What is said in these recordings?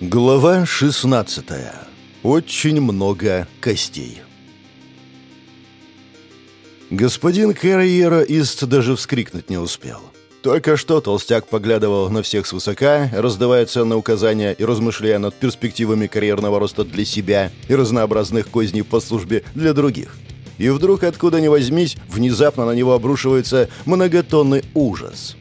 Глава 16. Очень много костей. Господин Карьера Ист даже вскрикнуть не успел. Только что толстяк поглядывал на всех свысока, раздавая ценные указания и размышляя над перспективами карьерного роста для себя и разнообразных козней по службе для других. И вдруг, откуда ни возьмись, внезапно на него обрушивается многотонный ужас.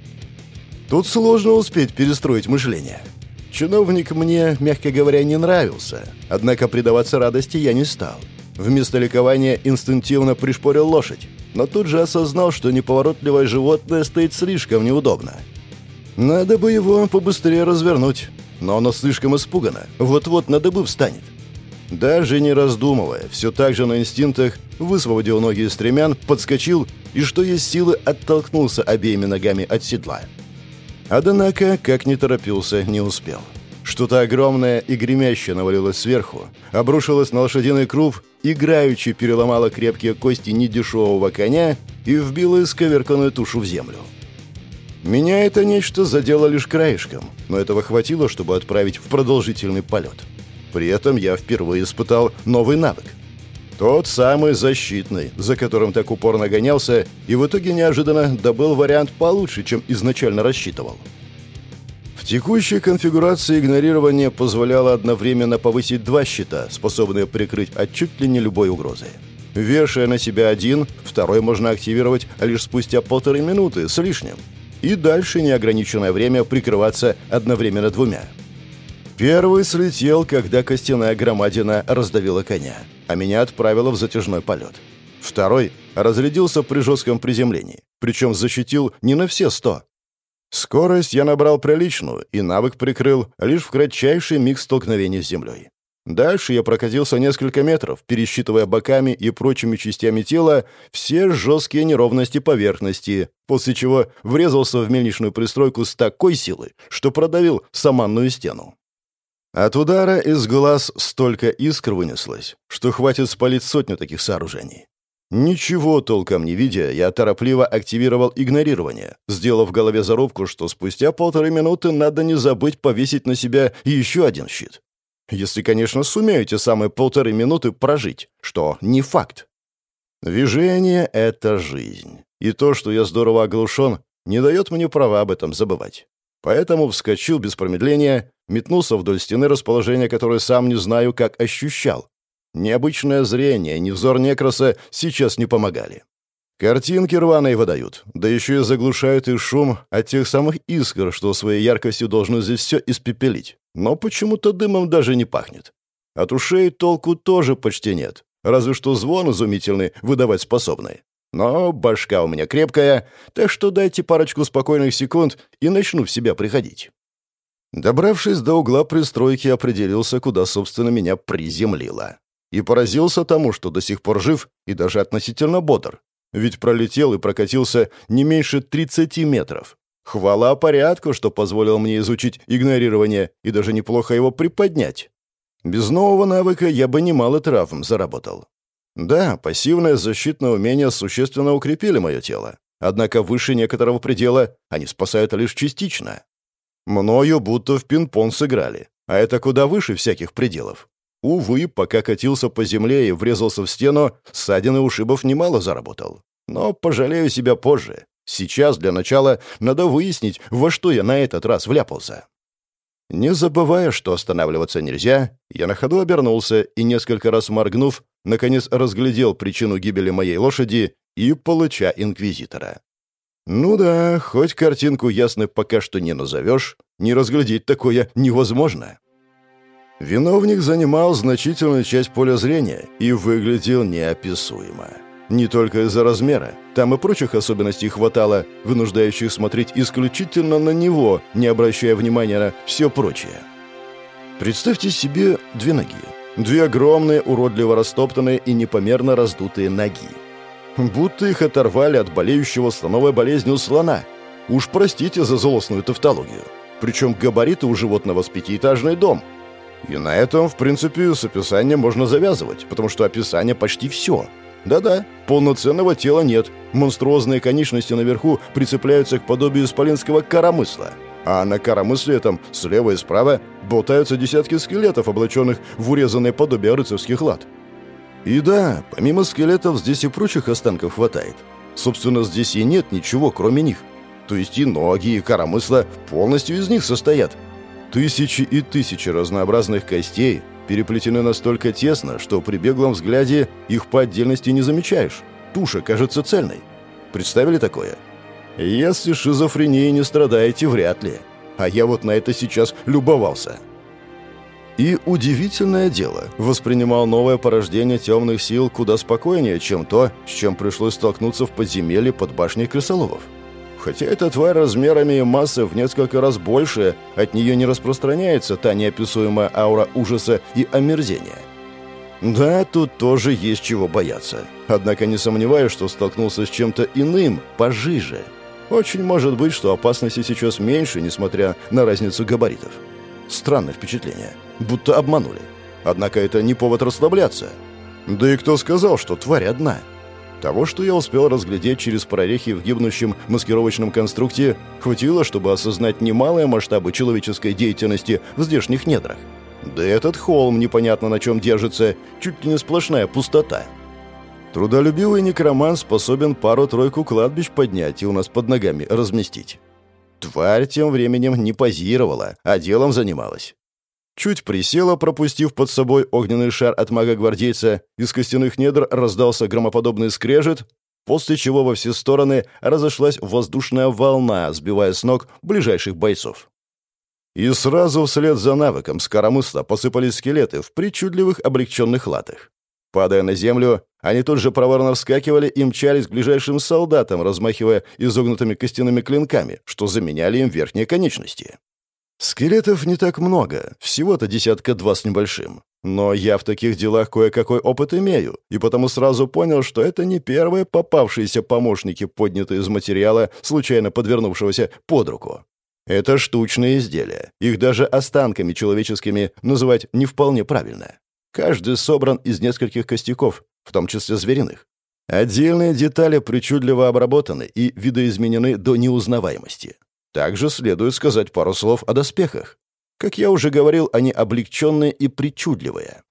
Тут сложно успеть перестроить мышление – Чиновник мне, мягко говоря, не нравился, однако предаваться радости я не стал. Вместо ликования инстинктивно пришпорил лошадь, но тут же осознал, что неповоротливое животное стоит слишком неудобно. Надо бы его побыстрее развернуть, но оно слишком испугано, вот-вот надо бы встанет. Даже не раздумывая, все так же на инстинктах, высвободил ноги из стремян, подскочил и, что есть силы, оттолкнулся обеими ногами от седла. Однако, как не торопился, не успел. Что-то огромное и гремящее навалилось сверху, обрушилось на лошадиный круп, играючи переломало крепкие кости недешевого коня и вбило исковерканную тушу в землю. Меня это нечто задело лишь краешком, но этого хватило, чтобы отправить в продолжительный полет. При этом я впервые испытал новый навык. Тот самый защитный, за которым так упорно гонялся, и в итоге неожиданно добыл вариант получше, чем изначально рассчитывал. В текущей конфигурации игнорирование позволяло одновременно повысить два щита, способные прикрыть от чуть ли не любой угрозы. Вешая на себя один, второй можно активировать лишь спустя полторы минуты с лишним. И дальше неограниченное время прикрываться одновременно двумя. Первый слетел, когда костяная громадина раздавила коня а меня отправило в затяжной полет. Второй разрядился при жестком приземлении, причем защитил не на все сто. Скорость я набрал приличную, и навык прикрыл лишь в кратчайший миг столкновения с землей. Дальше я прокатился несколько метров, пересчитывая боками и прочими частями тела все жесткие неровности поверхности, после чего врезался в мельничную пристройку с такой силой, что продавил саманную стену. От удара из глаз столько искр вынеслось, что хватит спалить сотню таких сооружений. Ничего толком не видя, я торопливо активировал игнорирование, сделав в голове зарубку, что спустя полторы минуты надо не забыть повесить на себя еще один щит. Если, конечно, сумею эти самые полторы минуты прожить, что не факт. Движение — это жизнь. И то, что я здорово оглушен, не дает мне права об этом забывать. Поэтому вскочил без промедления, метнулся вдоль стены расположения, которое сам не знаю, как ощущал. Необычное зрение, ни взор некраса сейчас не помогали. Картинки рваные выдают, да еще и заглушают их шум от тех самых искр, что своей яркостью должны здесь все испепелить. Но почему-то дымом даже не пахнет. От ушей толку тоже почти нет, разве что звон изумительный выдавать способный. Но башка у меня крепкая, так что дайте парочку спокойных секунд и начну в себя приходить. Добравшись до угла пристройки, определился, куда, собственно, меня приземлило. И поразился тому, что до сих пор жив и даже относительно бодр. Ведь пролетел и прокатился не меньше 30 метров. Хвала порядку, что позволил мне изучить игнорирование и даже неплохо его приподнять. Без нового навыка я бы немало травм заработал. Да, пассивное защитное умение существенно укрепили мое тело. Однако выше некоторого предела они спасают лишь частично. Мною будто в пинг-понг сыграли, а это куда выше всяких пределов. Увы, пока катился по земле и врезался в стену, ссадин ушибов немало заработал. Но пожалею себя позже. Сейчас, для начала, надо выяснить, во что я на этот раз вляпался. Не забывая, что останавливаться нельзя, я на ходу обернулся и, несколько раз моргнув, наконец разглядел причину гибели моей лошади и получа инквизитора. Ну да, хоть картинку ясно пока что не назовешь, не разглядеть такое невозможно. Виновник занимал значительную часть поля зрения и выглядел неописуемо. Не только из-за размера, там и прочих особенностей хватало, вынуждающих смотреть исключительно на него, не обращая внимания на все прочее. Представьте себе две ноги. Две огромные, уродливо растоптанные и непомерно раздутые ноги. Будто их оторвали от болеющего слоновой болезнью слона. Уж простите за злостную тавтологию. Причем габариты у животного с пятиэтажный дом. И на этом, в принципе, с описанием можно завязывать, потому что описание почти все. Да-да, полноценного тела нет. Монструозные конечности наверху прицепляются к подобию исполинского коромысла. А на коромысле этом слева и справа болтаются десятки скелетов, облаченных в урезанное подобие рыцарских лад. И да, помимо скелетов здесь и прочих останков хватает. Собственно, здесь и нет ничего, кроме них. То есть и ноги, и коромысла полностью из них состоят. Тысячи и тысячи разнообразных костей переплетены настолько тесно, что при беглом взгляде их по отдельности не замечаешь. Туша кажется цельной. Представили такое? Если шизофренией не страдаете, вряд ли. А я вот на это сейчас любовался. И удивительное дело, воспринимал новое порождение темных сил куда спокойнее, чем то, с чем пришлось столкнуться в подземелье под башней крысоловов. Хотя эта тварь размерами и массой в несколько раз больше, от нее не распространяется та неописуемая аура ужаса и омерзения. Да, тут тоже есть чего бояться. Однако не сомневаюсь, что столкнулся с чем-то иным, пожиже. Очень может быть, что опасности сейчас меньше, несмотря на разницу габаритов. Странное впечатление. Будто обманули. Однако это не повод расслабляться. Да и кто сказал, что тварь одна? Того, что я успел разглядеть через прорехи в гибнущем маскировочном конструкте, хватило, чтобы осознать немалые масштабы человеческой деятельности в здешних недрах. Да этот холм непонятно на чем держится, чуть ли не сплошная пустота. Трудолюбивый некроман способен пару-тройку кладбищ поднять и у нас под ногами разместить. Тварь тем временем не позировала, а делом занималась. Чуть присела, пропустив под собой огненный шар от мага-гвардейца, из костяных недр раздался громоподобный скрежет, после чего во все стороны разошлась воздушная волна, сбивая с ног ближайших бойцов. И сразу вслед за навыком с коромысла посыпались скелеты в причудливых облегченных латах. Падая на землю, они тут же проворно вскакивали и мчались к ближайшим солдатам, размахивая изогнутыми костяными клинками, что заменяли им верхние конечности. Скелетов не так много, всего-то десятка-два с небольшим. Но я в таких делах кое-какой опыт имею, и потому сразу понял, что это не первые попавшиеся помощники, поднятые из материала, случайно подвернувшегося под руку. Это штучные изделия. Их даже останками человеческими называть не вполне правильно. Каждый собран из нескольких костяков, в том числе звериных. Отдельные детали причудливо обработаны и видоизменены до неузнаваемости. Также следует сказать пару слов о доспехах. Как я уже говорил, они облегченные и причудливые.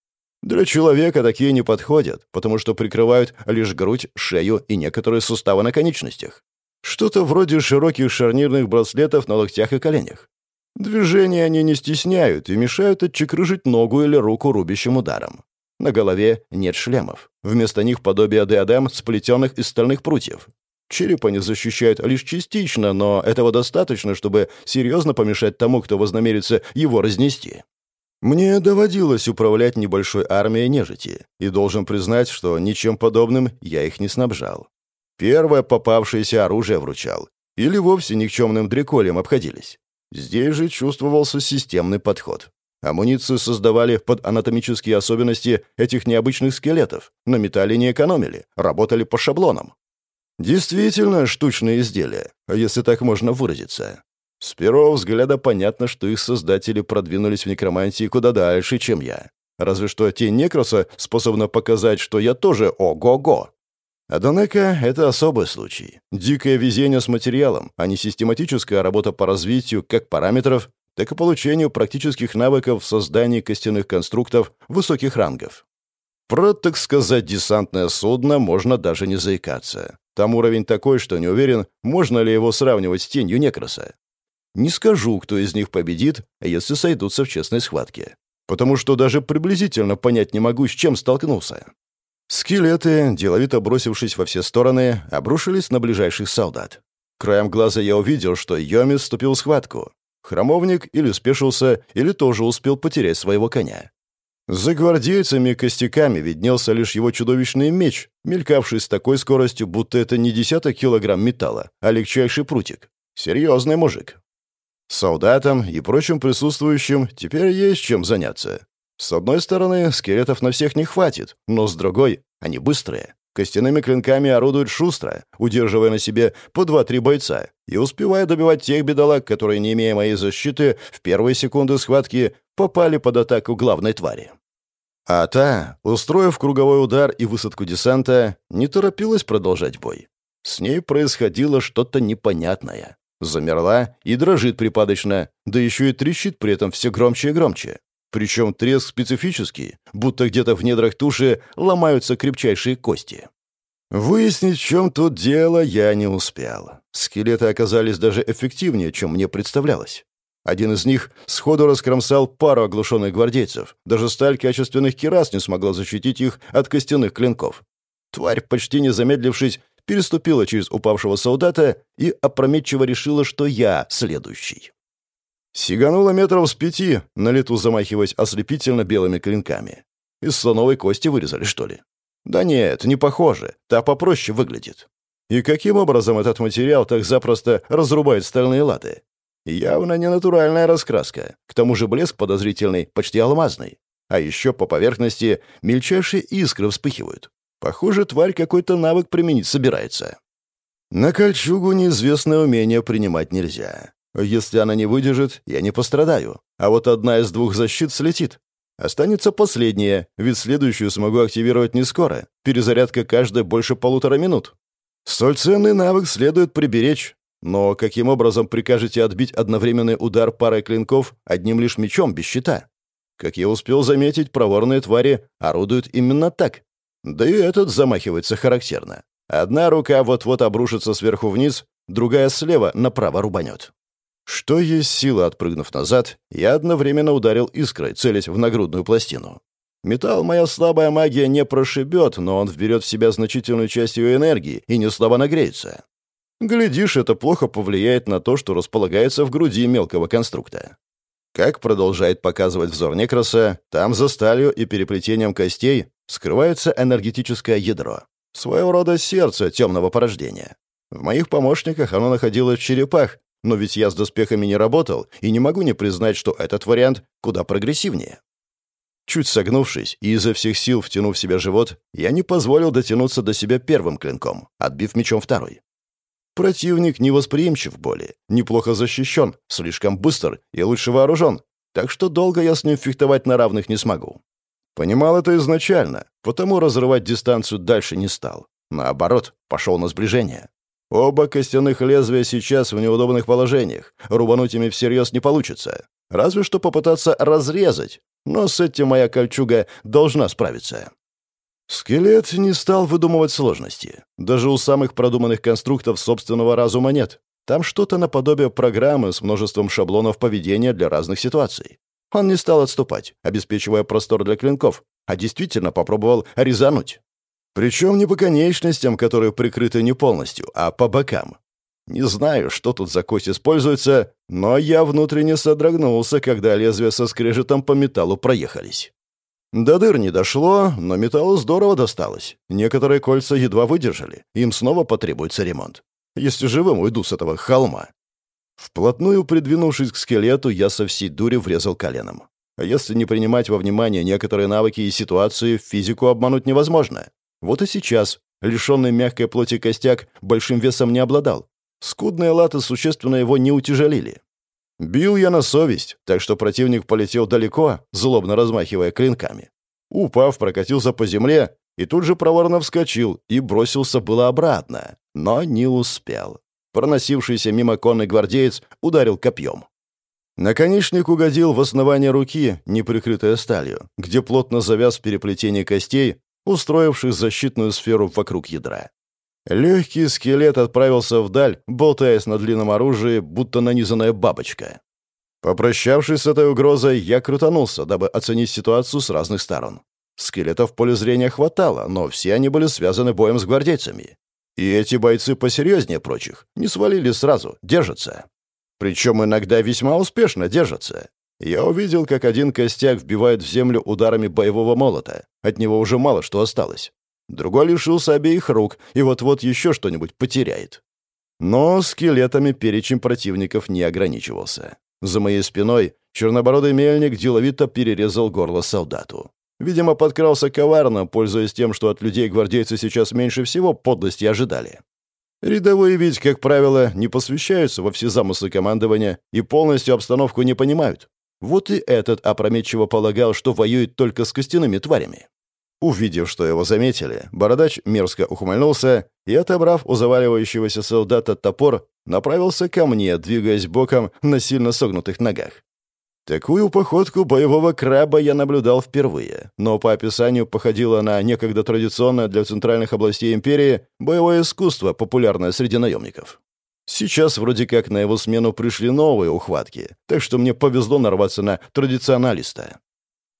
Для человека такие не подходят, потому что прикрывают лишь грудь, шею и некоторые суставы на конечностях. Что-то вроде широких шарнирных браслетов на локтях и коленях. Движения они не стесняют и мешают отчекрыжить ногу или руку рубящим ударом. На голове нет шлемов. Вместо них подобие диадем, сплетенных из стальных прутьев. Череп они защищают лишь частично, но этого достаточно, чтобы серьезно помешать тому, кто вознамерится его разнести. Мне доводилось управлять небольшой армией нежити, и должен признать, что ничем подобным я их не снабжал. Первое попавшееся оружие вручал, или вовсе никчемным дреколем обходились. Здесь же чувствовался системный подход. Амуницию создавали под анатомические особенности этих необычных скелетов, на металле не экономили, работали по шаблонам. Действительно штучные изделия, если так можно выразиться. С первого взгляда понятно, что их создатели продвинулись в некромантии куда дальше, чем я. Разве что те некроса способны показать, что я тоже ого-го. Однако это особый случай. Дикое везение с материалом, а не систематическая работа по развитию как параметров, так и получению практических навыков в создании костяных конструктов высоких рангов. Про, так сказать, десантное судно можно даже не заикаться. Там уровень такой, что не уверен, можно ли его сравнивать с тенью Некроса. Не скажу, кто из них победит, если сойдутся в честной схватке. Потому что даже приблизительно понять не могу, с чем столкнулся. Скелеты, деловито бросившись во все стороны, обрушились на ближайших солдат. Краем глаза я увидел, что Йоми вступил в схватку. Хромовник или спешился, или тоже успел потерять своего коня. За гвардейцами и костяками виднелся лишь его чудовищный меч, мелькавший с такой скоростью, будто это не десяток килограмм металла, а легчайший прутик. Серьезный мужик. Солдатам и прочим присутствующим теперь есть чем заняться. С одной стороны, скелетов на всех не хватит, но с другой, они быстрые. Костяными клинками орудуют шустро, удерживая на себе по два-три бойца и успевая добивать тех бедолаг, которые, не имея моей защиты, в первые секунды схватки попали под атаку главной твари. А та, устроив круговой удар и высадку десанта, не торопилась продолжать бой. С ней происходило что-то непонятное. Замерла и дрожит припадочно, да еще и трещит при этом все громче и громче. Причем треск специфический, будто где-то в недрах туши ломаются крепчайшие кости. Выяснить, в чем тут дело, я не успел. Скелеты оказались даже эффективнее, чем мне представлялось. Один из них сходу раскромсал пару оглушенных гвардейцев. Даже сталь качественных кирас не смогла защитить их от костяных клинков. Тварь, почти не замедлившись, переступила через упавшего солдата и опрометчиво решила, что я следующий. Сиганула метров с пяти, на лету замахиваясь ослепительно белыми клинками. Из слоновой кости вырезали, что ли? Да нет, не похоже. Та попроще выглядит. И каким образом этот материал так запросто разрубает стальные латы? Явно не натуральная раскраска. К тому же блеск подозрительный, почти алмазный. А еще по поверхности мельчайшие искры вспыхивают. Похоже, тварь какой-то навык применить собирается. На кольчугу неизвестное умение принимать нельзя. Если она не выдержит, я не пострадаю. А вот одна из двух защит слетит. Останется последняя, ведь следующую смогу активировать не скоро. Перезарядка каждая больше полутора минут. Столь ценный навык следует приберечь. Но каким образом прикажете отбить одновременный удар парой клинков одним лишь мечом без щита? Как я успел заметить, проворные твари орудуют именно так. Да и этот замахивается характерно. Одна рука вот-вот обрушится сверху вниз, другая слева направо рубанет. Что есть сила, отпрыгнув назад, я одновременно ударил искрой, целясь в нагрудную пластину. Металл моя слабая магия не прошибет, но он вберет в себя значительную часть ее энергии и не слабо нагреется. Глядишь, это плохо повлияет на то, что располагается в груди мелкого конструкта. Как продолжает показывать взор Некроса, там за сталью и переплетением костей скрывается энергетическое ядро. Своего рода сердце темного порождения. В моих помощниках оно находилось в черепах, но ведь я с доспехами не работал и не могу не признать, что этот вариант куда прогрессивнее. Чуть согнувшись и изо всех сил втянув в себя живот, я не позволил дотянуться до себя первым клинком, отбив мечом второй. Противник невосприимчив к боли, неплохо защищен, слишком быстр и лучше вооружен, так что долго я с ним фехтовать на равных не смогу. Понимал это изначально, потому разрывать дистанцию дальше не стал. Наоборот, пошел на сближение. Оба костяных лезвия сейчас в неудобных положениях. Рубануть ими всерьез не получится. Разве что попытаться разрезать. Но с этим моя кольчуга должна справиться. Скелет не стал выдумывать сложности. Даже у самых продуманных конструктов собственного разума нет. Там что-то наподобие программы с множеством шаблонов поведения для разных ситуаций. Он не стал отступать, обеспечивая простор для клинков, а действительно попробовал резануть. Причем не по конечностям, которые прикрыты не полностью, а по бокам. Не знаю, что тут за кость используется, но я внутренне содрогнулся, когда лезвия со скрежетом по металлу проехались. До дыр не дошло, но металлу здорово досталось. Некоторые кольца едва выдержали, им снова потребуется ремонт. Если живым уйду с этого холма. Вплотную придвинувшись к скелету, я со всей дури врезал коленом. Если не принимать во внимание некоторые навыки и ситуации, физику обмануть невозможно. Вот и сейчас, лишенный мягкой плоти костяк, большим весом не обладал. Скудные латы существенно его не утяжелили. Бил я на совесть, так что противник полетел далеко, злобно размахивая клинками. Упав, прокатился по земле и тут же проворно вскочил и бросился было обратно, но не успел. Проносившийся мимо конный гвардеец ударил копьем. Наконечник угодил в основание руки, не прикрытое сталью, где плотно завяз переплетение костей, устроивших защитную сферу вокруг ядра. Легкий скелет отправился вдаль, болтаясь на длинном оружии, будто нанизанная бабочка. Попрощавшись с этой угрозой, я крутанулся, дабы оценить ситуацию с разных сторон. Скелетов в поле зрения хватало, но все они были связаны боем с гвардейцами. И эти бойцы посерьезнее прочих, не свалили сразу, держатся. Причем иногда весьма успешно держатся. Я увидел, как один костяк вбивает в землю ударами боевого молота. От него уже мало что осталось. Другой лишился обеих рук и вот-вот еще что-нибудь потеряет. Но скелетами перечень противников не ограничивался. За моей спиной чернобородый мельник деловито перерезал горло солдату. Видимо, подкрался коварно, пользуясь тем, что от людей гвардейцы сейчас меньше всего подлости ожидали. Рядовые ведь, как правило, не посвящаются во все замыслы командования и полностью обстановку не понимают. Вот и этот опрометчиво полагал, что воюет только с костяными тварями. Увидев, что его заметили, бородач мерзко ухмыльнулся и, отобрав у заваливающегося солдата топор, направился ко мне, двигаясь боком на сильно согнутых ногах. Такую походку боевого краба я наблюдал впервые, но по описанию походило на некогда традиционное для центральных областей империи боевое искусство, популярное среди наемников. Сейчас вроде как на его смену пришли новые ухватки, так что мне повезло нарваться на традиционалиста.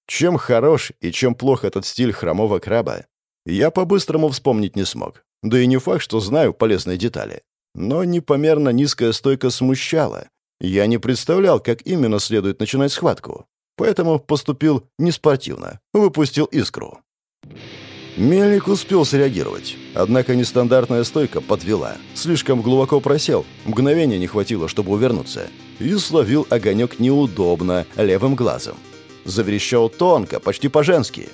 Чем хорош и чем плох этот стиль хромого краба, я по-быстрому вспомнить не смог. Да и не факт, что знаю полезные детали. Но непомерно низкая стойка смущала. Я не представлял, как именно следует начинать схватку. Поэтому поступил неспортивно, выпустил искру. Мельник успел среагировать. Однако нестандартная стойка подвела. Слишком глубоко просел. Мгновения не хватило, чтобы увернуться. И словил огонек неудобно, левым глазом. Заверещал тонко, почти по-женски.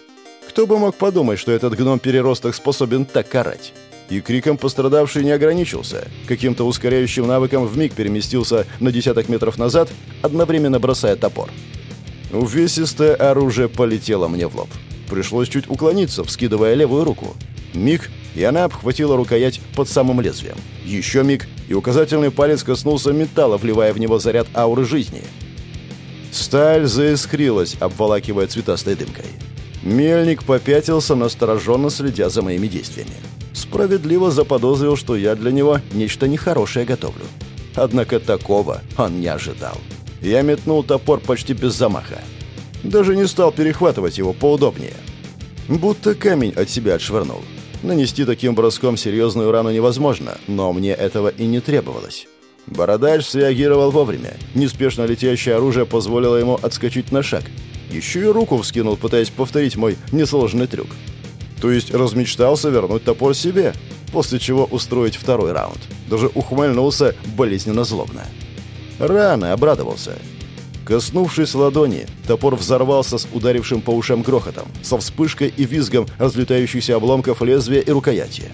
Кто бы мог подумать, что этот гном-переросток способен так карать? И криком пострадавший не ограничился. Каким-то ускоряющим навыком вмиг переместился на десяток метров назад, одновременно бросая топор. Увесистое оружие полетело мне в лоб. Пришлось чуть уклониться, вскидывая левую руку. Миг, и она обхватила рукоять под самым лезвием. Еще миг, и указательный палец коснулся металла, вливая в него заряд ауры жизни. Сталь заискрилась, обволакивая цветастой дымкой. Мельник попятился, настороженно следя за моими действиями. Справедливо заподозрил, что я для него нечто нехорошее готовлю. Однако такого он не ожидал. Я метнул топор почти без замаха. Даже не стал перехватывать его поудобнее. Будто камень от себя отшвырнул. Нанести таким броском серьезную рану невозможно, но мне этого и не требовалось. Бородач среагировал вовремя. Неспешно летящее оружие позволило ему отскочить на шаг. Еще и руку вскинул, пытаясь повторить мой несложный трюк. То есть размечтался вернуть топор себе, после чего устроить второй раунд. Даже ухмыльнулся болезненно злобно. Рано обрадовался. Коснувшись ладони, топор взорвался с ударившим по ушам грохотом, со вспышкой и визгом разлетающихся обломков лезвия и рукояти.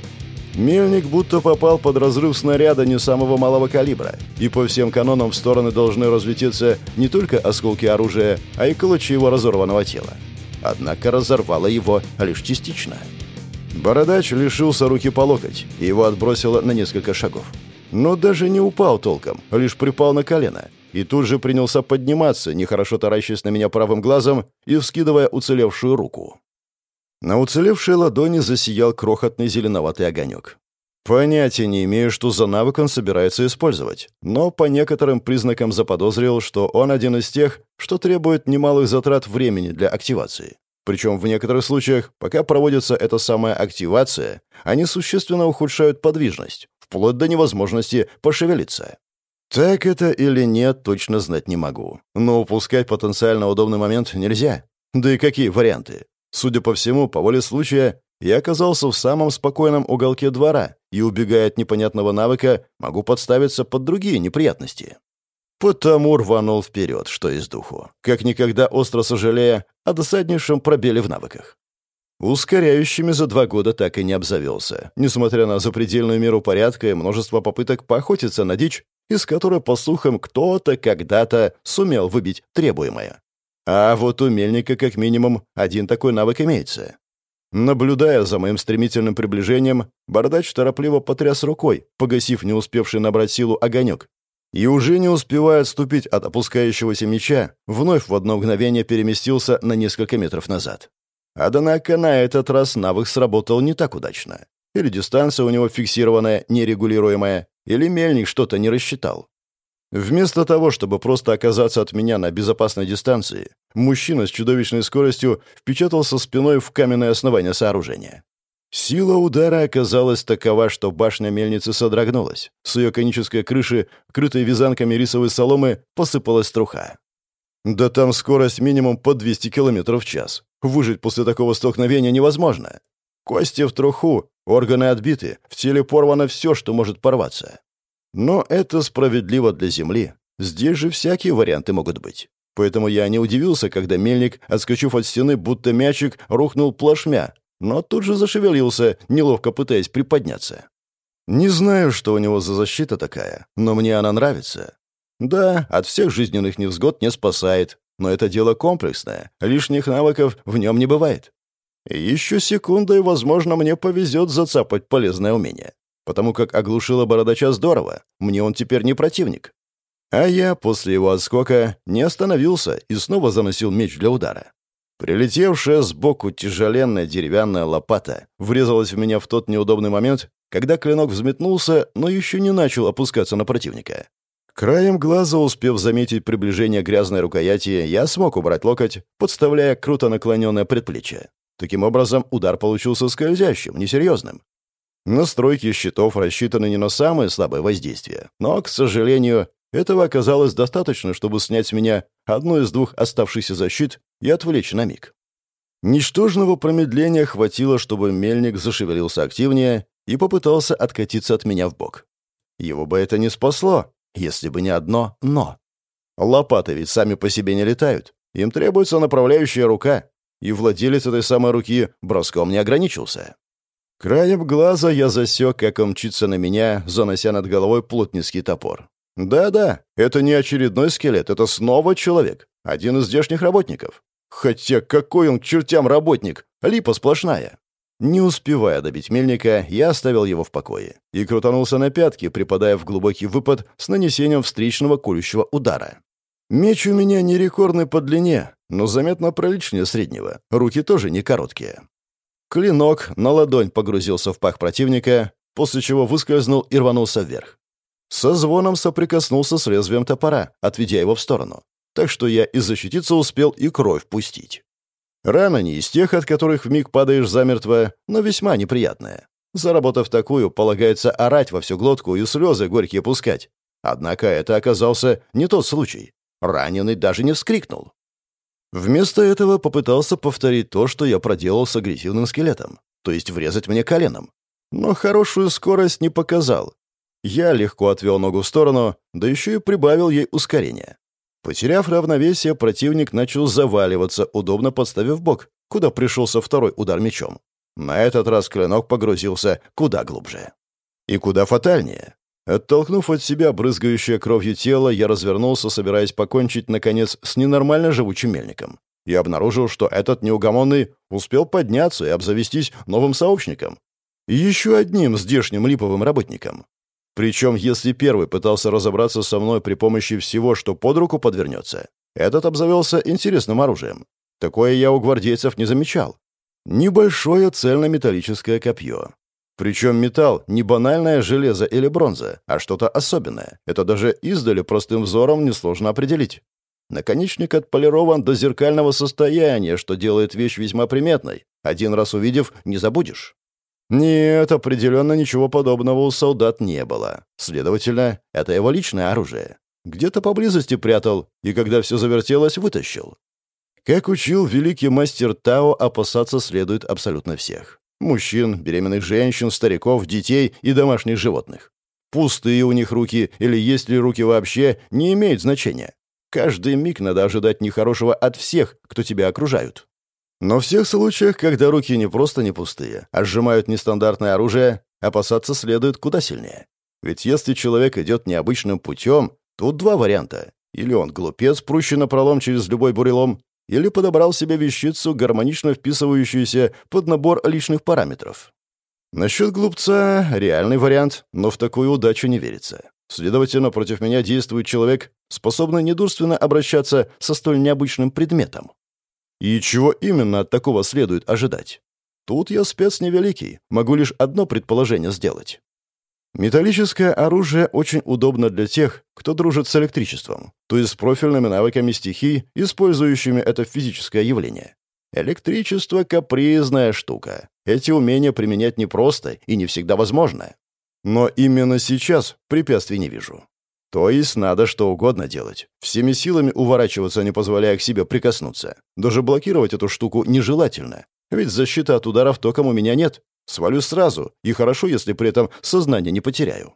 Мельник будто попал под разрыв снаряда не самого малого калибра, и по всем канонам в стороны должны разлететься не только осколки оружия, а и клочья его разорванного тела. Однако разорвало его лишь частично. Бородач лишился руки по локоть, и его отбросило на несколько шагов. Но даже не упал толком, лишь припал на колено – и тут же принялся подниматься, нехорошо таращась на меня правым глазом и вскидывая уцелевшую руку. На уцелевшей ладони засиял крохотный зеленоватый огонек. Понятия не имею, что за навык он собирается использовать, но по некоторым признакам заподозрил, что он один из тех, что требует немалых затрат времени для активации. Причем в некоторых случаях, пока проводится эта самая активация, они существенно ухудшают подвижность, вплоть до невозможности пошевелиться. Так это или нет, точно знать не могу. Но упускать потенциально удобный момент нельзя. Да и какие варианты? Судя по всему, по воле случая, я оказался в самом спокойном уголке двора и, убегая от непонятного навыка, могу подставиться под другие неприятности. Потому рванул вперед, что из духу, как никогда остро сожалея о досаднейшем пробеле в навыках. Ускоряющими за два года так и не обзавелся, несмотря на запредельную меру порядка и множество попыток поохотиться на дичь, из которой, по слухам, кто-то когда-то сумел выбить требуемое. А вот у Мельника как минимум один такой навык имеется. Наблюдая за моим стремительным приближением, бородач торопливо потряс рукой, погасив не успевший набрать силу огонек. И уже не успевая отступить от опускающегося меча, вновь в одно мгновение переместился на несколько метров назад. Однако на этот раз навык сработал не так удачно. Или дистанция у него фиксированная, нерегулируемая, или мельник что-то не рассчитал. Вместо того, чтобы просто оказаться от меня на безопасной дистанции, мужчина с чудовищной скоростью впечатался спиной в каменное основание сооружения. Сила удара оказалась такова, что башня мельницы содрогнулась. С ее конической крыши, крытой вязанками рисовой соломы, посыпалась труха. Да там скорость минимум по 200 км в час. Выжить после такого столкновения невозможно. Кости в труху, органы отбиты, в теле порвано все, что может порваться. Но это справедливо для Земли. Здесь же всякие варианты могут быть. Поэтому я не удивился, когда мельник, отскочив от стены, будто мячик, рухнул плашмя, но тут же зашевелился, неловко пытаясь приподняться. Не знаю, что у него за защита такая, но мне она нравится. Да, от всех жизненных невзгод не спасает, но это дело комплексное, лишних навыков в нем не бывает. Еще секунда, и, возможно, мне повезет зацапать полезное умение. Потому как оглушила бородача здорово, мне он теперь не противник. А я после его отскока не остановился и снова заносил меч для удара. Прилетевшая сбоку тяжеленная деревянная лопата врезалась в меня в тот неудобный момент, когда клинок взметнулся, но еще не начал опускаться на противника. Краем глаза, успев заметить приближение грязной рукояти, я смог убрать локоть, подставляя круто наклоненное предплечье. Таким образом, удар получился скользящим, несерьезным. Настройки щитов рассчитаны не на самое слабое воздействие, но, к сожалению, этого оказалось достаточно, чтобы снять с меня одну из двух оставшихся защит и отвлечь на миг. Ничтожного промедления хватило, чтобы мельник зашевелился активнее и попытался откатиться от меня в бок. Его бы это не спасло, если бы не одно «но». Лопаты ведь сами по себе не летают. Им требуется направляющая рука, и владелец этой самой руки броском не ограничился. Краем глаза я засек, как он мчится на меня, занося над головой плотницкий топор. Да-да, это не очередной скелет, это снова человек, один из здешних работников. Хотя какой он к чертям работник, липа сплошная. Не успевая добить мельника, я оставил его в покое и крутанулся на пятки, припадая в глубокий выпад с нанесением встречного колющего удара. Меч у меня не рекордный по длине, но заметно проличнее среднего, руки тоже не короткие. Клинок на ладонь погрузился в пах противника, после чего выскользнул и рванулся вверх. Со звоном соприкоснулся с лезвием топора, отведя его в сторону. Так что я и защититься успел, и кровь пустить. Рана не из тех, от которых вмиг падаешь замертво, но весьма неприятная. Заработав такую, полагается орать во всю глотку и слезы горькие пускать. Однако это оказался не тот случай. Раненый даже не вскрикнул. Вместо этого попытался повторить то, что я проделал с агрессивным скелетом, то есть врезать мне коленом. Но хорошую скорость не показал, я легко отвел ногу в сторону, да еще и прибавил ей ускорение. Потеряв равновесие, противник начал заваливаться, удобно подставив бок, куда пришелся второй удар мечом. На этот раз клинок погрузился куда глубже. И куда фатальнее. Оттолкнув от себя брызгающее кровью тело, я развернулся, собираясь покончить, наконец, с ненормально живучим мельником. И обнаружил, что этот неугомонный успел подняться и обзавестись новым сообщником. И еще одним здешним липовым работником. Причем, если первый пытался разобраться со мной при помощи всего, что под руку подвернется, этот обзавелся интересным оружием. Такое я у гвардейцев не замечал. Небольшое цельнометаллическое копье. Причем металл не банальное железо или бронза, а что-то особенное. Это даже издали простым взором несложно определить. Наконечник отполирован до зеркального состояния, что делает вещь весьма приметной. Один раз увидев, не забудешь. Нет, определенно ничего подобного у солдат не было. Следовательно, это его личное оружие. Где-то поблизости прятал, и когда все завертелось, вытащил. Как учил великий мастер Тао, опасаться следует абсолютно всех. Мужчин, беременных женщин, стариков, детей и домашних животных. Пустые у них руки или есть ли руки вообще, не имеет значения. Каждый миг надо ожидать нехорошего от всех, кто тебя окружают. Но в всех случаях, когда руки не просто не пустые, а сжимают нестандартное оружие, опасаться следует куда сильнее. Ведь если человек идет необычным путем, тут два варианта. Или он глупец, прущий напролом через любой бурелом, или подобрал себе вещицу, гармонично вписывающуюся под набор личных параметров. Насчет глупца — реальный вариант, но в такую удачу не верится. Следовательно, против меня действует человек, способный недурственно обращаться со столь необычным предметом. И чего именно от такого следует ожидать? Тут я спец невеликий, могу лишь одно предположение сделать. Металлическое оружие очень удобно для тех, кто дружит с электричеством, то есть с профильными навыками стихий, использующими это физическое явление. Электричество — капризная штука. Эти умения применять непросто и не всегда возможно. Но именно сейчас препятствий не вижу. То есть надо что угодно делать. Всеми силами уворачиваться, не позволяя к себе прикоснуться. Даже блокировать эту штуку нежелательно. Ведь защиты от ударов током у меня нет. Свалю сразу, и хорошо, если при этом сознание не потеряю.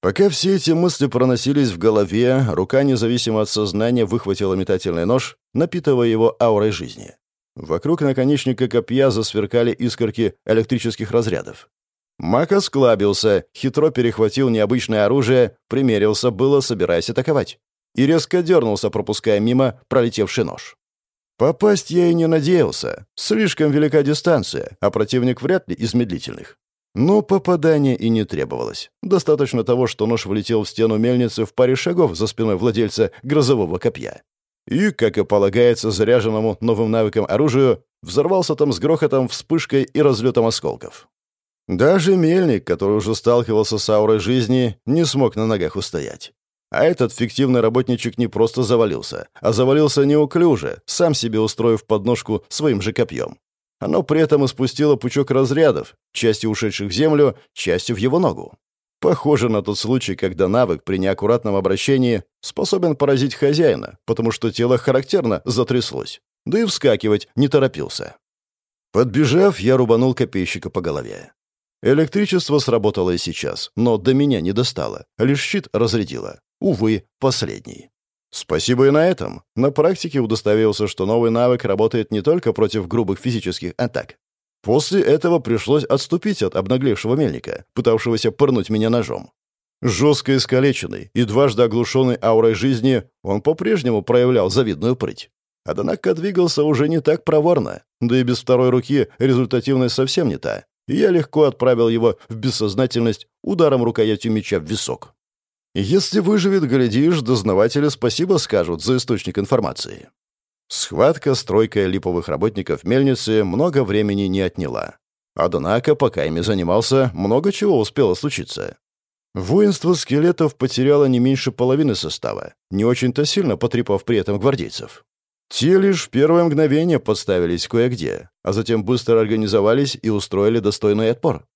Пока все эти мысли проносились в голове, рука, независимо от сознания, выхватила метательный нож, напитывая его аурой жизни. Вокруг наконечника копья засверкали искорки электрических разрядов. Мак осклабился, хитро перехватил необычное оружие, примерился было, собираясь атаковать. И резко дернулся, пропуская мимо пролетевший нож. Попасть я и не надеялся. Слишком велика дистанция, а противник вряд ли из медлительных. Но попадания и не требовалось. Достаточно того, что нож влетел в стену мельницы в паре шагов за спиной владельца грозового копья. И, как и полагается заряженному новым навыком оружию, взорвался там с грохотом, вспышкой и разлетом осколков. Даже мельник, который уже сталкивался с аурой жизни, не смог на ногах устоять. А этот фиктивный работничек не просто завалился, а завалился неуклюже, сам себе устроив подножку своим же копьем. Оно при этом испустило пучок разрядов, частью ушедших в землю, частью в его ногу. Похоже на тот случай, когда навык при неаккуратном обращении способен поразить хозяина, потому что тело характерно затряслось, да и вскакивать не торопился. Подбежав, я рубанул копейщика по голове. Электричество сработало и сейчас, но до меня не достало, лишь щит разрядило. Увы, последний. Спасибо и на этом. На практике удостоверился, что новый навык работает не только против грубых физических атак. После этого пришлось отступить от обнаглевшего мельника, пытавшегося пырнуть меня ножом. Жестко искалеченный и дважды оглушенный аурой жизни, он по-прежнему проявлял завидную прыть. Однако двигался уже не так проворно, да и без второй руки результативность совсем не та. Я легко отправил его в бессознательность ударом рукоятью меча в висок. Если выживет, глядишь, дознаватели спасибо скажут за источник информации. Схватка с тройкой липовых работников мельницы много времени не отняла. Однако, пока ими занимался, много чего успело случиться. Воинство скелетов потеряло не меньше половины состава, не очень-то сильно потрепав при этом гвардейцев. Те лишь в первое мгновение подставились кое-где, а затем быстро организовались и устроили достойный отпор.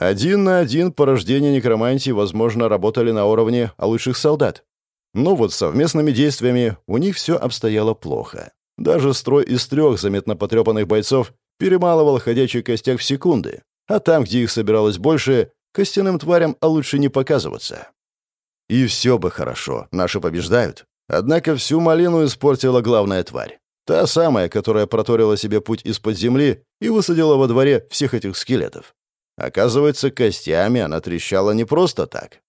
Один на один порождения некромантии, возможно, работали на уровне лучших солдат. Но вот совместными действиями у них все обстояло плохо. Даже строй из трех заметно потрепанных бойцов перемалывал ходячий костяк в секунды, а там, где их собиралось больше, костяным тварям лучше не показываться. И все бы хорошо, наши побеждают. Однако всю малину испортила главная тварь. Та самая, которая проторила себе путь из-под земли и высадила во дворе всех этих скелетов. Оказывается, костями она трещала не просто так.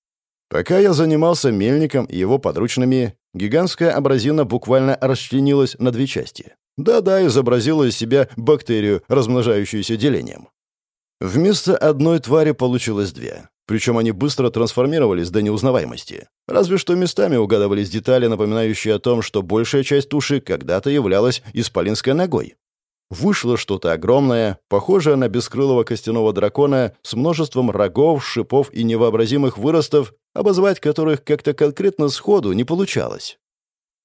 Пока я занимался мельником и его подручными, гигантская абразина буквально расчленилась на две части. Да-да, изобразила из себя бактерию, размножающуюся делением. Вместо одной твари получилось две. Причем они быстро трансформировались до неузнаваемости. Разве что местами угадывались детали, напоминающие о том, что большая часть туши когда-то являлась исполинской ногой. Вышло что-то огромное, похожее на бескрылого костяного дракона с множеством рогов, шипов и невообразимых выростов, обозвать которых как-то конкретно сходу не получалось.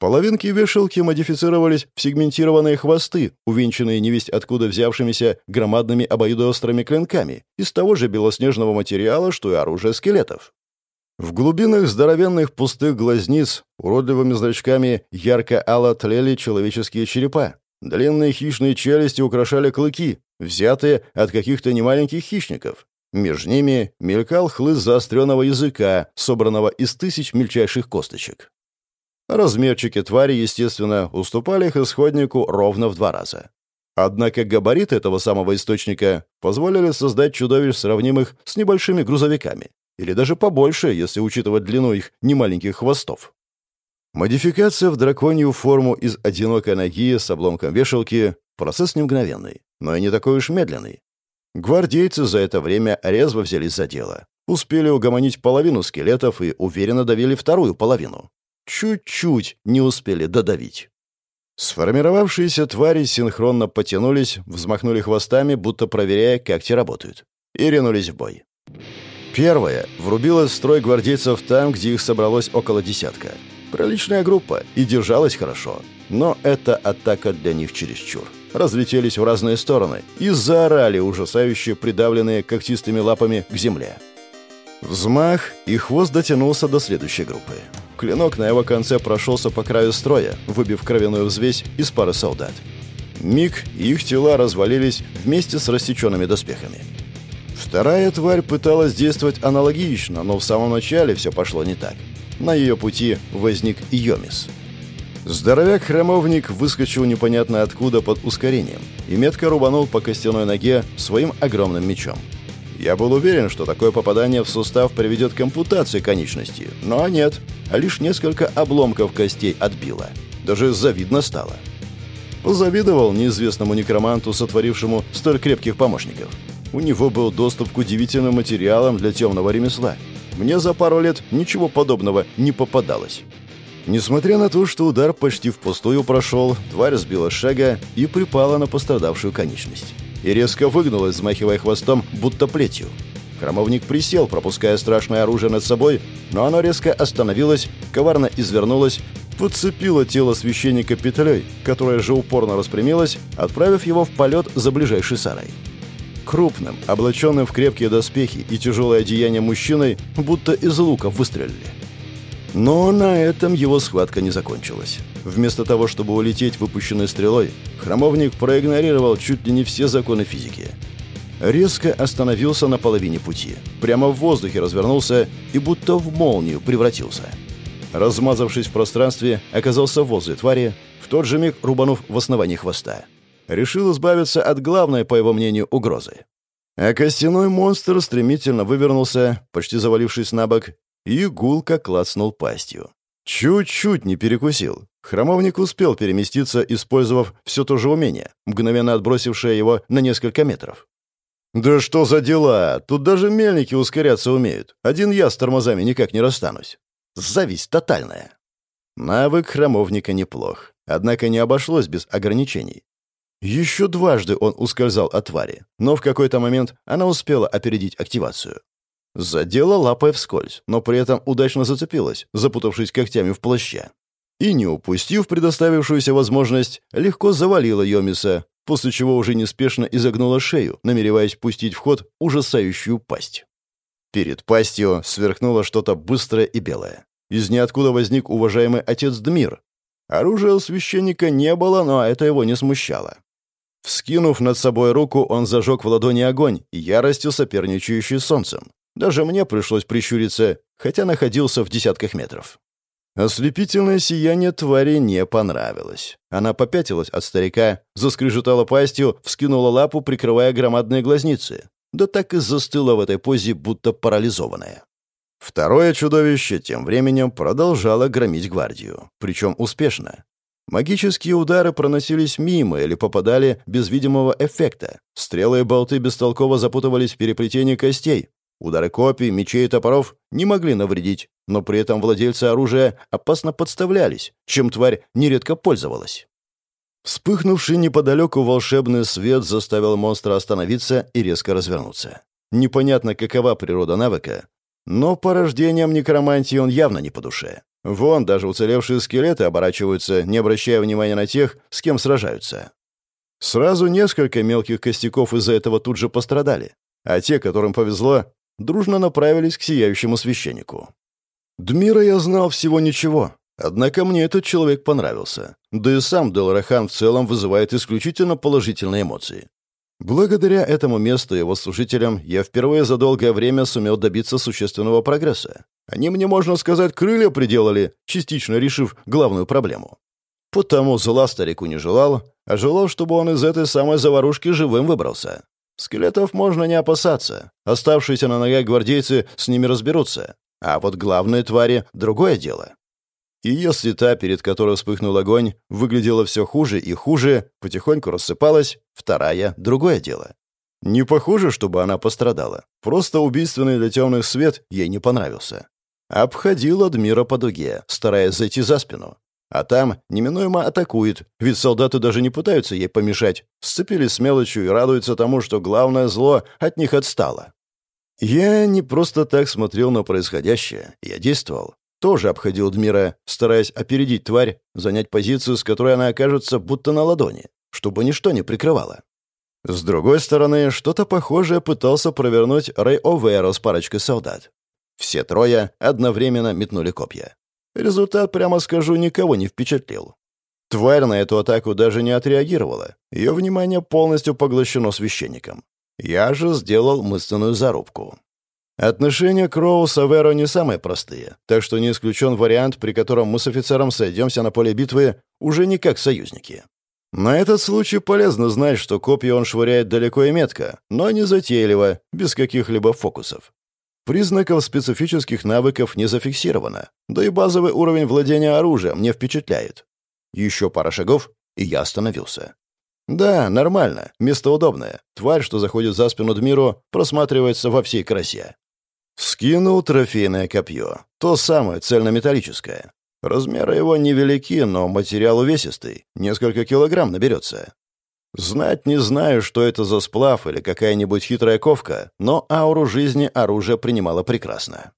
Половинки вешалки модифицировались в сегментированные хвосты, увенчанные невесть откуда взявшимися громадными обоюдоострыми клинками, из того же белоснежного материала, что и оружие скелетов. В глубинах здоровенных пустых глазниц уродливыми зрачками ярко-ало тлели человеческие черепа, Длинные хищные челюсти украшали клыки, взятые от каких-то немаленьких хищников. Между ними мелькал хлыст заостренного языка, собранного из тысяч мельчайших косточек. Размерчики твари, естественно, уступали их исходнику ровно в два раза. Однако габариты этого самого источника позволили создать чудовищ, сравнимых с небольшими грузовиками, или даже побольше, если учитывать длину их немаленьких хвостов. Модификация в драконью форму из одинокой ноги с обломком вешалки – процесс не мгновенный, но и не такой уж медленный. Гвардейцы за это время резво взялись за дело. Успели угомонить половину скелетов и уверенно давили вторую половину. Чуть-чуть не успели додавить. Сформировавшиеся твари синхронно потянулись, взмахнули хвостами, будто проверяя, как те работают, и ринулись в бой. Первая врубилась в строй гвардейцев там, где их собралось около десятка. Приличная группа и держалась хорошо. Но эта атака для них чересчур. Разлетелись в разные стороны и заорали ужасающие, придавленные когтистыми лапами к земле. Взмах, и хвост дотянулся до следующей группы. Клинок на его конце прошелся по краю строя, выбив кровяную взвесь из пары солдат. Миг, их тела развалились вместе с рассеченными доспехами. Вторая тварь пыталась действовать аналогично, но в самом начале все пошло не так. На ее пути возник Йомис. Здоровяк-храмовник выскочил непонятно откуда под ускорением и метко рубанул по костяной ноге своим огромным мечом. Я был уверен, что такое попадание в сустав приведет к ампутации конечности, но нет, а лишь несколько обломков костей отбило. Даже завидно стало. Позавидовал неизвестному некроманту, сотворившему столь крепких помощников. У него был доступ к удивительным материалам для темного ремесла. Мне за пару лет ничего подобного не попадалось. Несмотря на то, что удар почти впустую прошел, тварь сбила шага и припала на пострадавшую конечность. И резко выгнулась, взмахивая хвостом, будто плетью. Хромовник присел, пропуская страшное оружие над собой, но оно резко остановилось, коварно извернулось, подцепило тело священника петлей, которая же упорно распрямилась, отправив его в полет за ближайший сарай. Крупным, облаченным в крепкие доспехи и тяжелое одеяние мужчиной, будто из лука выстрелили. Но на этом его схватка не закончилась. Вместо того, чтобы улететь выпущенной стрелой, храмовник проигнорировал чуть ли не все законы физики. Резко остановился на половине пути. Прямо в воздухе развернулся и будто в молнию превратился. Размазавшись в пространстве, оказался возле твари, в тот же миг рубанув в основании хвоста. Решил избавиться от главной, по его мнению, угрозы. А костяной монстр стремительно вывернулся, почти завалившись на бок, и гулко клацнул пастью. Чуть-чуть не перекусил. Хромовник успел переместиться, использовав все то же умение, мгновенно отбросившее его на несколько метров. «Да что за дела? Тут даже мельники ускоряться умеют. Один я с тормозами никак не расстанусь. Зависть тотальная». Навык хромовника неплох, однако не обошлось без ограничений. Еще дважды он ускользал от твари, но в какой-то момент она успела опередить активацию. Задела лапой вскользь, но при этом удачно зацепилась, запутавшись когтями в плаще. И, не упустив предоставившуюся возможность, легко завалила Йомиса, после чего уже неспешно изогнула шею, намереваясь пустить в ход ужасающую пасть. Перед пастью сверкнуло что-то быстрое и белое. Из ниоткуда возник уважаемый отец Дмир. Оружия у священника не было, но это его не смущало. Вскинув над собой руку, он зажег в ладони огонь, яростью соперничающий с солнцем. Даже мне пришлось прищуриться, хотя находился в десятках метров. Ослепительное сияние твари не понравилось. Она попятилась от старика, заскрежетала пастью, вскинула лапу, прикрывая громадные глазницы. Да так и застыла в этой позе, будто парализованная. Второе чудовище тем временем продолжало громить гвардию, причем успешно. Магические удары проносились мимо или попадали без видимого эффекта. Стрелы и болты бестолково запутывались в переплетении костей, Удары копий, мечей и топоров не могли навредить, но при этом владельцы оружия опасно подставлялись, чем тварь нередко пользовалась. Вспыхнувший неподалеку волшебный свет заставил монстра остановиться и резко развернуться. Непонятно, какова природа навыка, но порождением некромантии он явно не по душе. Вон, даже уцелевшие скелеты оборачиваются, не обращая внимания на тех, с кем сражаются. Сразу несколько мелких костяков из-за этого тут же пострадали, а те, которым повезло, дружно направились к сияющему священнику. Дмира я знал всего ничего, однако мне этот человек понравился. Да и сам Делрахан в целом вызывает исключительно положительные эмоции. Благодаря этому месту его служителям я впервые за долгое время сумел добиться существенного прогресса. Они мне, можно сказать, крылья приделали, частично решив главную проблему. Потому зла старику не желал, а желал, чтобы он из этой самой заварушки живым выбрался. Скелетов можно не опасаться. Оставшиеся на ногах гвардейцы с ними разберутся. А вот главные твари — другое дело. И если та, перед которой вспыхнул огонь, выглядела все хуже и хуже, потихоньку рассыпалась, вторая — другое дело. Не похоже, чтобы она пострадала. Просто убийственный для темных свет ей не понравился. Обходила Дмира по дуге, стараясь зайти за спину. А там неминуемо атакует, ведь солдаты даже не пытаются ей помешать. Сцепились с мелочью и радуются тому, что главное зло от них отстало. Я не просто так смотрел на происходящее, я действовал. Тоже обходил Дмира, стараясь опередить тварь, занять позицию, с которой она окажется будто на ладони, чтобы ничто не прикрывало. С другой стороны, что-то похожее пытался провернуть Рэй О'Вейро с парочкой солдат. Все трое одновременно метнули копья. Результат, прямо скажу, никого не впечатлил. Тварь на эту атаку даже не отреагировала. Ее внимание полностью поглощено священником. Я же сделал мысленную зарубку. Отношения Кроу с Аверо не самые простые, так что не исключен вариант, при котором мы с офицером сойдемся на поле битвы уже не как союзники. На этот случай полезно знать, что копья он швыряет далеко и метко, но не затейливо, без каких-либо фокусов. Признаков специфических навыков не зафиксировано, да и базовый уровень владения оружием не впечатляет. Еще пара шагов, и я остановился. Да, нормально, место удобное. Тварь, что заходит за спину Дмиру, просматривается во всей красе. Скинул трофейное копье. То самое, цельнометаллическое. Размеры его невелики, но материал увесистый. Несколько килограмм наберется. Знать не знаю, что это за сплав или какая-нибудь хитрая ковка, но ауру жизни оружие принимало прекрасно.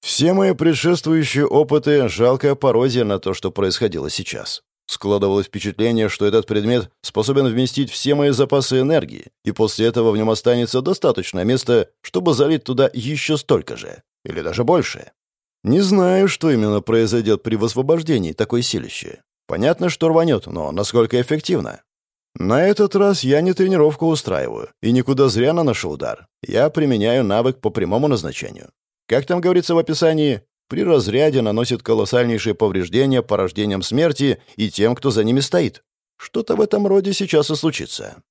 Все мои предшествующие опыты — жалкая пародия на то, что происходило сейчас. Складывалось впечатление, что этот предмет способен вместить все мои запасы энергии, и после этого в нем останется достаточно места, чтобы залить туда еще столько же, или даже больше. Не знаю, что именно произойдет при высвобождении такой силищи. Понятно, что рванет, но насколько эффективно? На этот раз я не тренировку устраиваю и никуда зря наношу удар. Я применяю навык по прямому назначению. Как там говорится в описании, при разряде наносит колоссальнейшие повреждения порождениям смерти и тем, кто за ними стоит. Что-то в этом роде сейчас и случится.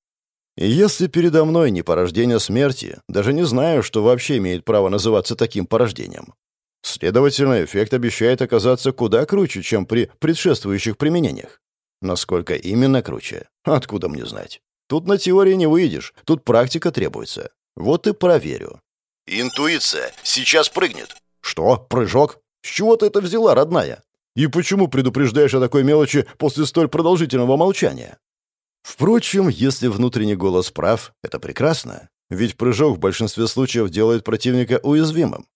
Если передо мной не порождение смерти, даже не знаю, что вообще имеет право называться таким порождением. Следовательно, эффект обещает оказаться куда круче, чем при предшествующих применениях. Насколько именно круче? Откуда мне знать? Тут на теории не выйдешь, тут практика требуется. Вот и проверю. Интуиция. Сейчас прыгнет. Что? Прыжок? С чего ты это взяла, родная? И почему предупреждаешь о такой мелочи после столь продолжительного молчания? Впрочем, если внутренний голос прав, это прекрасно. Ведь прыжок в большинстве случаев делает противника уязвимым.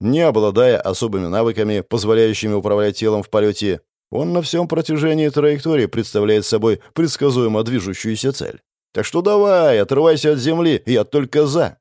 Не обладая особыми навыками, позволяющими управлять телом в полете, он на всем протяжении траектории представляет собой предсказуемо движущуюся цель. Так что давай, отрывайся от земли, я только за.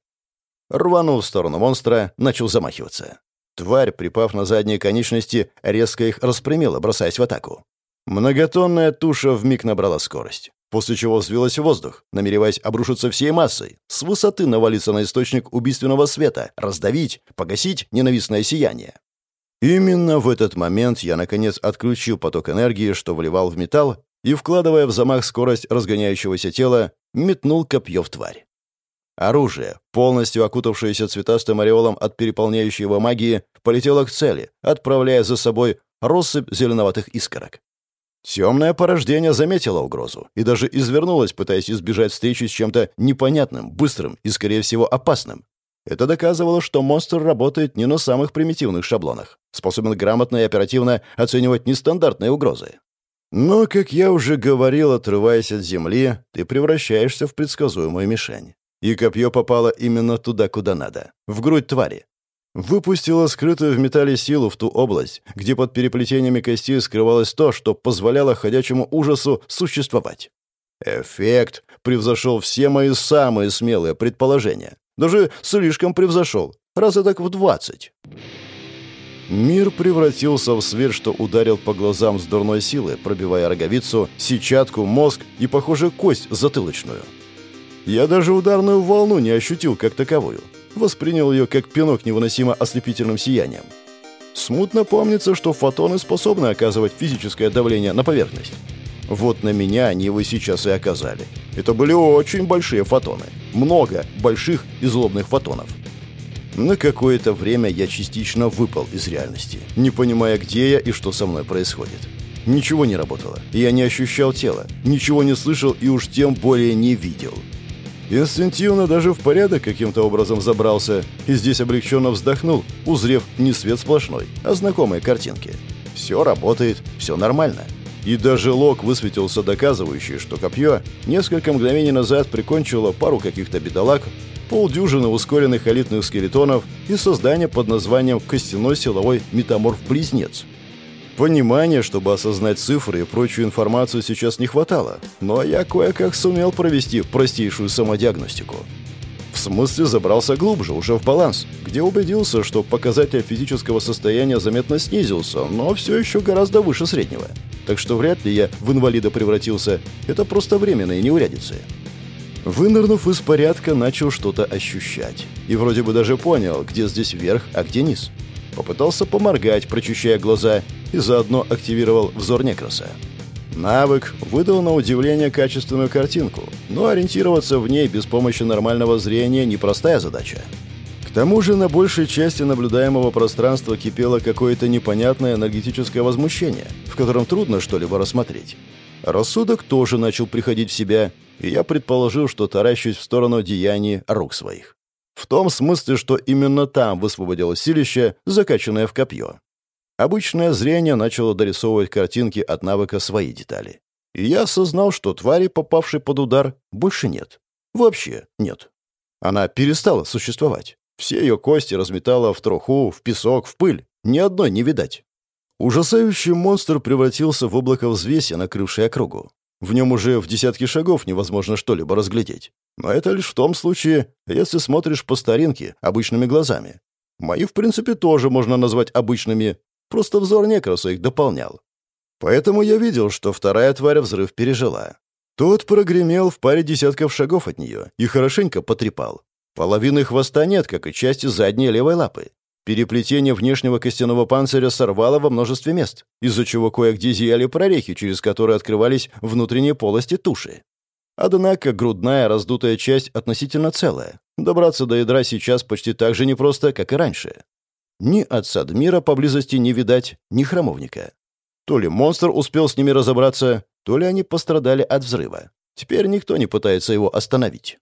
Рванул в сторону монстра, начал замахиваться. Тварь, припав на задние конечности, резко их распрямила, бросаясь в атаку. Многотонная туша вмиг набрала скорость, после чего взвилась в воздух, намереваясь обрушиться всей массой, с высоты навалиться на источник убийственного света, раздавить, погасить ненавистное сияние. Именно в этот момент я, наконец, отключил поток энергии, что вливал в металл, и, вкладывая в замах скорость разгоняющегося тела, метнул копье в тварь. Оружие, полностью окутавшееся цветастым ореолом от переполняющей его магии, полетело к цели, отправляя за собой россыпь зеленоватых искорок. Темное порождение заметило угрозу и даже извернулось, пытаясь избежать встречи с чем-то непонятным, быстрым и, скорее всего, опасным. Это доказывало, что монстр работает не на самых примитивных шаблонах, способен грамотно и оперативно оценивать нестандартные угрозы. Но, как я уже говорил, отрываясь от земли, ты превращаешься в предсказуемую мишень. И копье попало именно туда, куда надо. В грудь твари. Выпустило скрытую в металле силу в ту область, где под переплетениями костей скрывалось то, что позволяло ходячему ужасу существовать. Эффект превзошел все мои самые смелые предположения. Даже слишком превзошел. Раз так в двадцать. Мир превратился в свет, что ударил по глазам с дурной силы, пробивая роговицу, сетчатку, мозг и, похоже, кость затылочную. Я даже ударную волну не ощутил как таковую. Воспринял ее как пинок невыносимо ослепительным сиянием. Смутно помнится, что фотоны способны оказывать физическое давление на поверхность. Вот на меня они его сейчас и оказали. Это были очень большие фотоны. Много больших и злобных фотонов. На какое-то время я частично выпал из реальности, не понимая, где я и что со мной происходит. Ничего не работало. Я не ощущал тела, ничего не слышал и уж тем более не видел. Инстинктивно даже в порядок каким-то образом забрался и здесь облегченно вздохнул, узрев не свет сплошной, а знакомые картинки. Все работает, все нормально. И даже лог высветился доказывающий, что копье несколько мгновений назад прикончило пару каких-то бедолаг, полдюжины ускоренных элитных скелетонов и создание под названием «Костяной силовой метаморф-близнец», Понимания, чтобы осознать цифры и прочую информацию сейчас не хватало, но я кое-как сумел провести простейшую самодиагностику. В смысле забрался глубже, уже в баланс, где убедился, что показатель физического состояния заметно снизился, но все еще гораздо выше среднего. Так что вряд ли я в инвалида превратился, это просто временные неурядицы. Вынырнув из порядка, начал что-то ощущать. И вроде бы даже понял, где здесь верх, а где низ. Попытался поморгать, прочищая глаза, и заодно активировал взор Некроса. Навык выдал на удивление качественную картинку, но ориентироваться в ней без помощи нормального зрения – непростая задача. К тому же на большей части наблюдаемого пространства кипело какое-то непонятное энергетическое возмущение, в котором трудно что-либо рассмотреть. Рассудок тоже начал приходить в себя, и я предположил, что таращусь в сторону деяний рук своих. В том смысле, что именно там высвободилось силище, закачанное в копье. Обычное зрение начало дорисовывать картинки от навыка свои детали. И я осознал, что твари, попавшей под удар, больше нет. Вообще нет. Она перестала существовать. Все ее кости разметала в труху, в песок, в пыль. Ни одной не видать. Ужасающий монстр превратился в облако взвеси, накрывшее округу. В нем уже в десятки шагов невозможно что-либо разглядеть. Но это лишь в том случае, если смотришь по старинке, обычными глазами. Мои, в принципе, тоже можно назвать обычными, просто взор некраса их дополнял. Поэтому я видел, что вторая тварь взрыв пережила. Тот прогремел в паре десятков шагов от нее и хорошенько потрепал. Половины хвоста нет, как и части задней левой лапы. Переплетение внешнего костяного панциря сорвало во множестве мест, из-за чего кое-где зияли прорехи, через которые открывались внутренние полости туши. Однако грудная раздутая часть относительно целая. Добраться до ядра сейчас почти так же непросто, как и раньше. Ни отца Дмира поблизости не видать, ни храмовника. То ли монстр успел с ними разобраться, то ли они пострадали от взрыва. Теперь никто не пытается его остановить.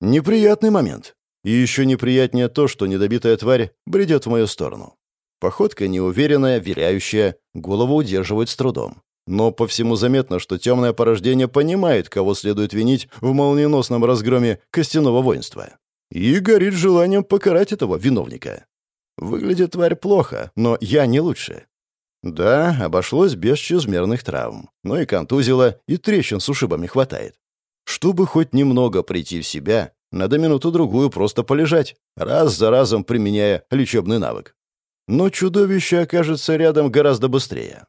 Неприятный момент. И еще неприятнее то, что недобитая тварь бредет в мою сторону. Походка неуверенная, виляющая, голову удерживает с трудом. Но по всему заметно, что темное порождение понимает, кого следует винить в молниеносном разгроме костяного воинства. И горит желанием покарать этого виновника. Выглядит тварь плохо, но я не лучше. Да, обошлось без чрезмерных травм, но и контузило, и трещин с ушибами хватает. Чтобы хоть немного прийти в себя, надо минуту-другую просто полежать, раз за разом применяя лечебный навык. Но чудовище окажется рядом гораздо быстрее.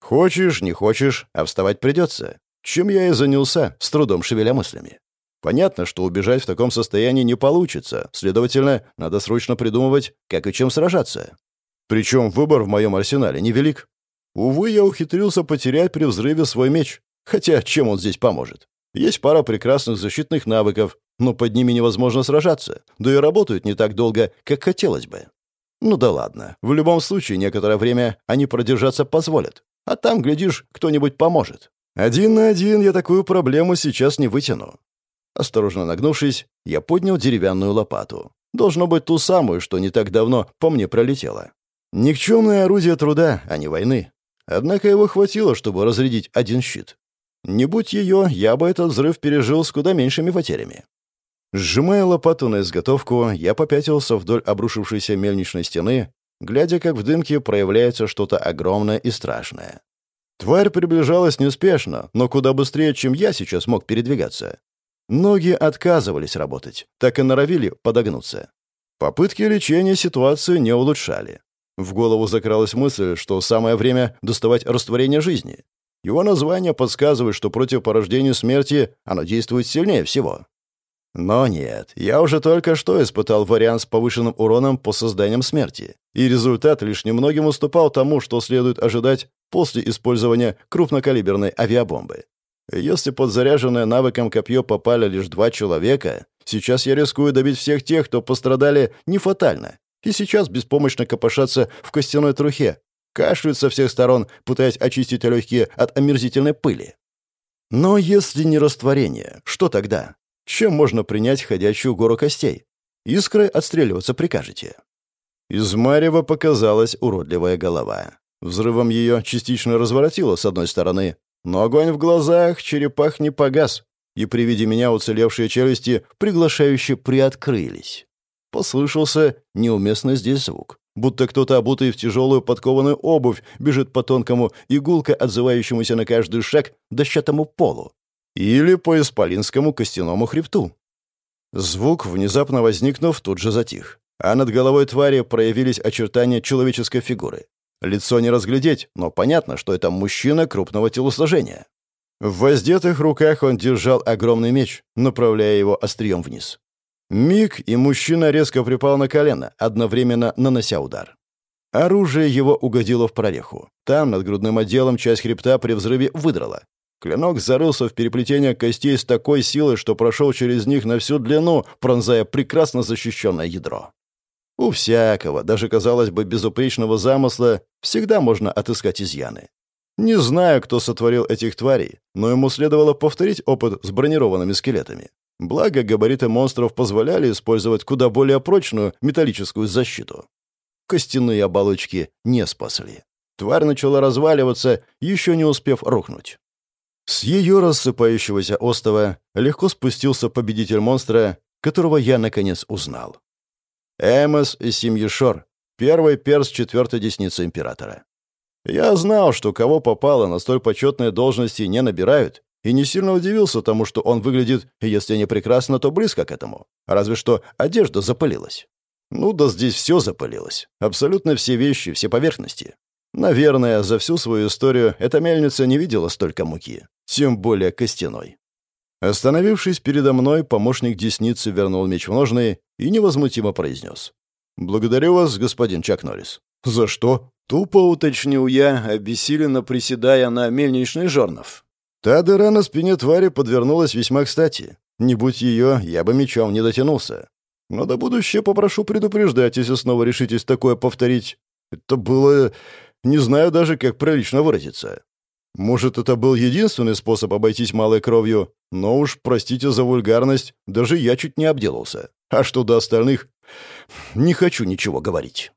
Хочешь, не хочешь, а вставать придется. Чем я и занялся, с трудом шевеля мыслями. Понятно, что убежать в таком состоянии не получится, следовательно, надо срочно придумывать, как и чем сражаться. Причем выбор в моем арсенале невелик. Увы, я ухитрился потерять при взрыве свой меч. Хотя чем он здесь поможет? Есть пара прекрасных защитных навыков, но под ними невозможно сражаться, да и работают не так долго, как хотелось бы. Ну да ладно, в любом случае некоторое время они продержаться позволят, а там, глядишь, кто-нибудь поможет. Один на один я такую проблему сейчас не вытяну. Осторожно нагнувшись, я поднял деревянную лопату. Должно быть ту самую, что не так давно по мне пролетела. Никчемное орудие труда, а не войны. Однако его хватило, чтобы разрядить один щит. Не будь ее, я бы этот взрыв пережил с куда меньшими потерями. Сжимая лопату на изготовку, я попятился вдоль обрушившейся мельничной стены, глядя, как в дымке проявляется что-то огромное и страшное. Тварь приближалась неспешно, но куда быстрее, чем я сейчас мог передвигаться. Ноги отказывались работать, так и норовили подогнуться. Попытки лечения ситуацию не улучшали. В голову закралась мысль, что самое время доставать растворение жизни. Его название подсказывает, что против порождения смерти оно действует сильнее всего. Но нет, я уже только что испытал вариант с повышенным уроном по созданиям смерти, и результат лишь немногим уступал тому, что следует ожидать после использования крупнокалиберной авиабомбы. Если под заряженное навыком копье попали лишь два человека, сейчас я рискую добить всех тех, кто пострадали не фатально, и сейчас беспомощно копошатся в костяной трухе, кашляют со всех сторон, пытаясь очистить легкие от омерзительной пыли. Но если не растворение, что тогда? Чем можно принять ходячую гору костей? Искры отстреливаться прикажете. Из марева показалась уродливая голова. Взрывом ее частично разворотило с одной стороны, но огонь в глазах черепах не погас, и при виде меня уцелевшие челюсти приглашающе приоткрылись. Послышался неуместный здесь звук, будто кто-то, обутый в тяжелую подкованную обувь, бежит по тонкому, игулко отзывающемуся на каждый шаг дощатому полу или по исполинскому костяному хребту. Звук, внезапно возникнув, тут же затих, а над головой твари проявились очертания человеческой фигуры. Лицо не разглядеть, но понятно, что это мужчина крупного телосложения. В воздетых руках он держал огромный меч, направляя его острием вниз. Миг, и мужчина резко припал на колено, одновременно нанося удар. Оружие его угодило в прореху. Там, над грудным отделом, часть хребта при взрыве выдрала. Клинок зарылся в переплетение костей с такой силой, что прошел через них на всю длину, пронзая прекрасно защищенное ядро. У всякого, даже, казалось бы, безупречного замысла, всегда можно отыскать изъяны. Не знаю, кто сотворил этих тварей, но ему следовало повторить опыт с бронированными скелетами. Благо, габариты монстров позволяли использовать куда более прочную металлическую защиту. Костяные оболочки не спасли. Тварь начала разваливаться, еще не успев рухнуть. С ее рассыпающегося остова легко спустился победитель монстра, которого я, наконец, узнал. Эмос из семьи Шор, первый перс четвертой десницы императора. Я знал, что кого попало на столь почетные должности не набирают, и не сильно удивился тому, что он выглядит, если не прекрасно, то близко к этому. Разве что одежда запылилась. Ну да здесь все запылилось. Абсолютно все вещи, все поверхности. Наверное, за всю свою историю эта мельница не видела столько муки. Тем более костяной. Остановившись передо мной, помощник десницы вернул меч в ножны и невозмутимо произнес. «Благодарю вас, господин Чак Норрис». «За что?» Тупо уточнил я, обессиленно приседая на мельничный жорнов. Та дыра на спине твари подвернулась весьма кстати. Не будь ее, я бы мечом не дотянулся. Но до будущего попрошу предупреждать, если снова решитесь такое повторить. Это было... Не знаю даже, как прилично выразиться. Может, это был единственный способ обойтись малой кровью, но уж, простите за вульгарность, даже я чуть не обделался. А что до остальных? Не хочу ничего говорить.